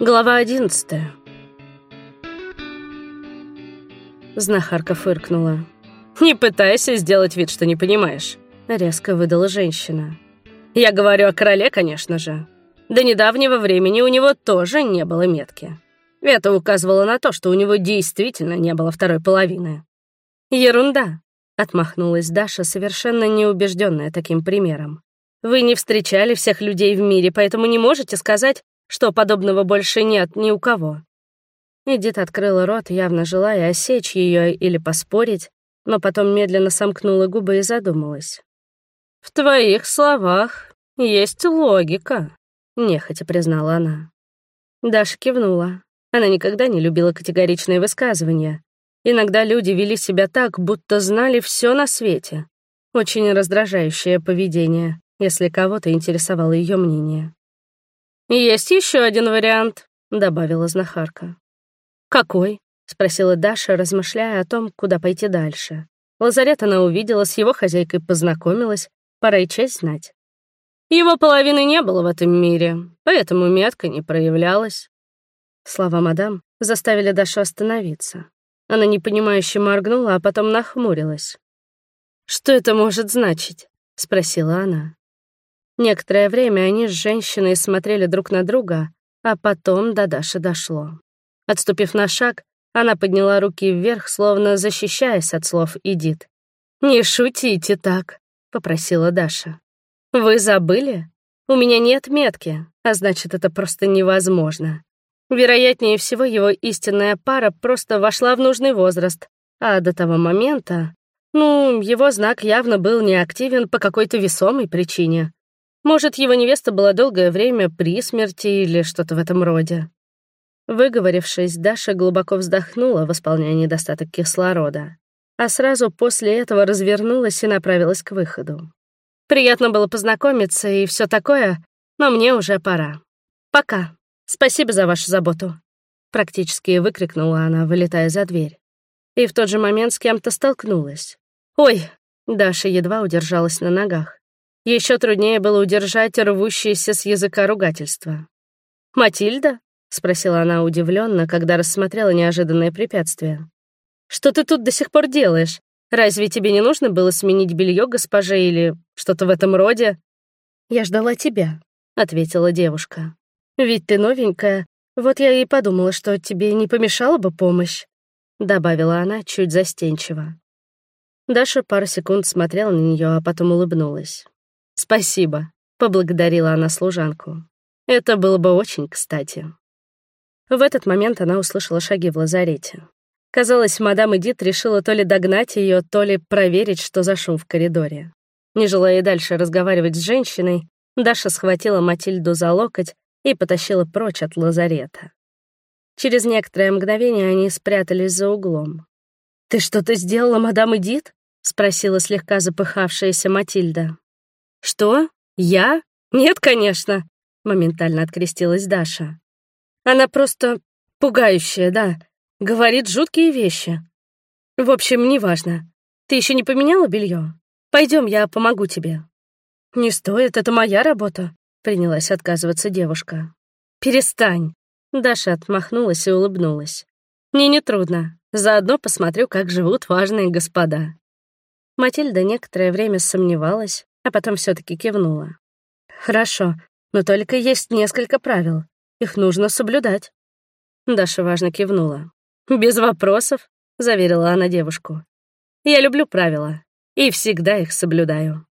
Глава одиннадцатая. Знахарка фыркнула. «Не пытайся сделать вид, что не понимаешь», — резко выдала женщина. «Я говорю о короле, конечно же. До недавнего времени у него тоже не было метки. Это указывало на то, что у него действительно не было второй половины». «Ерунда», — отмахнулась Даша, совершенно неубежденная таким примером. «Вы не встречали всех людей в мире, поэтому не можете сказать, что подобного больше нет ни у кого. Эдит открыла рот, явно желая осечь ее или поспорить, но потом медленно сомкнула губы и задумалась. «В твоих словах есть логика», — нехотя признала она. Даша кивнула. Она никогда не любила категоричные высказывания. Иногда люди вели себя так, будто знали все на свете. Очень раздражающее поведение, если кого-то интересовало ее мнение. «Есть еще один вариант», — добавила знахарка. «Какой?» — спросила Даша, размышляя о том, куда пойти дальше. Лазарет она увидела, с его хозяйкой познакомилась, пора и честь знать. Его половины не было в этом мире, поэтому метка не проявлялась. Слова мадам заставили Дашу остановиться. Она непонимающе моргнула, а потом нахмурилась. «Что это может значить?» — спросила она. Некоторое время они с женщиной смотрели друг на друга, а потом до Даши дошло. Отступив на шаг, она подняла руки вверх, словно защищаясь от слов Идит. «Не шутите так», — попросила Даша. «Вы забыли? У меня нет метки, а значит, это просто невозможно. Вероятнее всего, его истинная пара просто вошла в нужный возраст, а до того момента... Ну, его знак явно был неактивен по какой-то весомой причине. Может, его невеста была долгое время при смерти или что-то в этом роде. Выговорившись, Даша глубоко вздохнула, восполняя недостаток кислорода, а сразу после этого развернулась и направилась к выходу. «Приятно было познакомиться и все такое, но мне уже пора. Пока. Спасибо за вашу заботу», — практически выкрикнула она, вылетая за дверь. И в тот же момент с кем-то столкнулась. «Ой!» — Даша едва удержалась на ногах. Еще труднее было удержать рвущееся с языка ругательства. «Матильда?» — спросила она удивленно, когда рассмотрела неожиданное препятствие. «Что ты тут до сих пор делаешь? Разве тебе не нужно было сменить белье госпоже или что-то в этом роде?» «Я ждала тебя», — ответила девушка. «Ведь ты новенькая, вот я и подумала, что тебе не помешала бы помощь», — добавила она чуть застенчиво. Даша пару секунд смотрела на нее, а потом улыбнулась. «Спасибо», — поблагодарила она служанку. «Это было бы очень кстати». В этот момент она услышала шаги в лазарете. Казалось, мадам Эдит решила то ли догнать ее, то ли проверить, что за шум в коридоре. Не желая дальше разговаривать с женщиной, Даша схватила Матильду за локоть и потащила прочь от лазарета. Через некоторое мгновение они спрятались за углом. «Ты что-то сделала, мадам Эдит?» — спросила слегка запыхавшаяся Матильда. «Что? Я? Нет, конечно!» — моментально открестилась Даша. «Она просто пугающая, да. Говорит жуткие вещи. В общем, неважно. Ты еще не поменяла белье? Пойдем, я помогу тебе». «Не стоит, это моя работа», — принялась отказываться девушка. «Перестань!» — Даша отмахнулась и улыбнулась. «Мне не трудно. Заодно посмотрю, как живут важные господа». Матильда некоторое время сомневалась, а потом все таки кивнула. «Хорошо, но только есть несколько правил. Их нужно соблюдать». Даша важно кивнула. «Без вопросов», — заверила она девушку. «Я люблю правила и всегда их соблюдаю».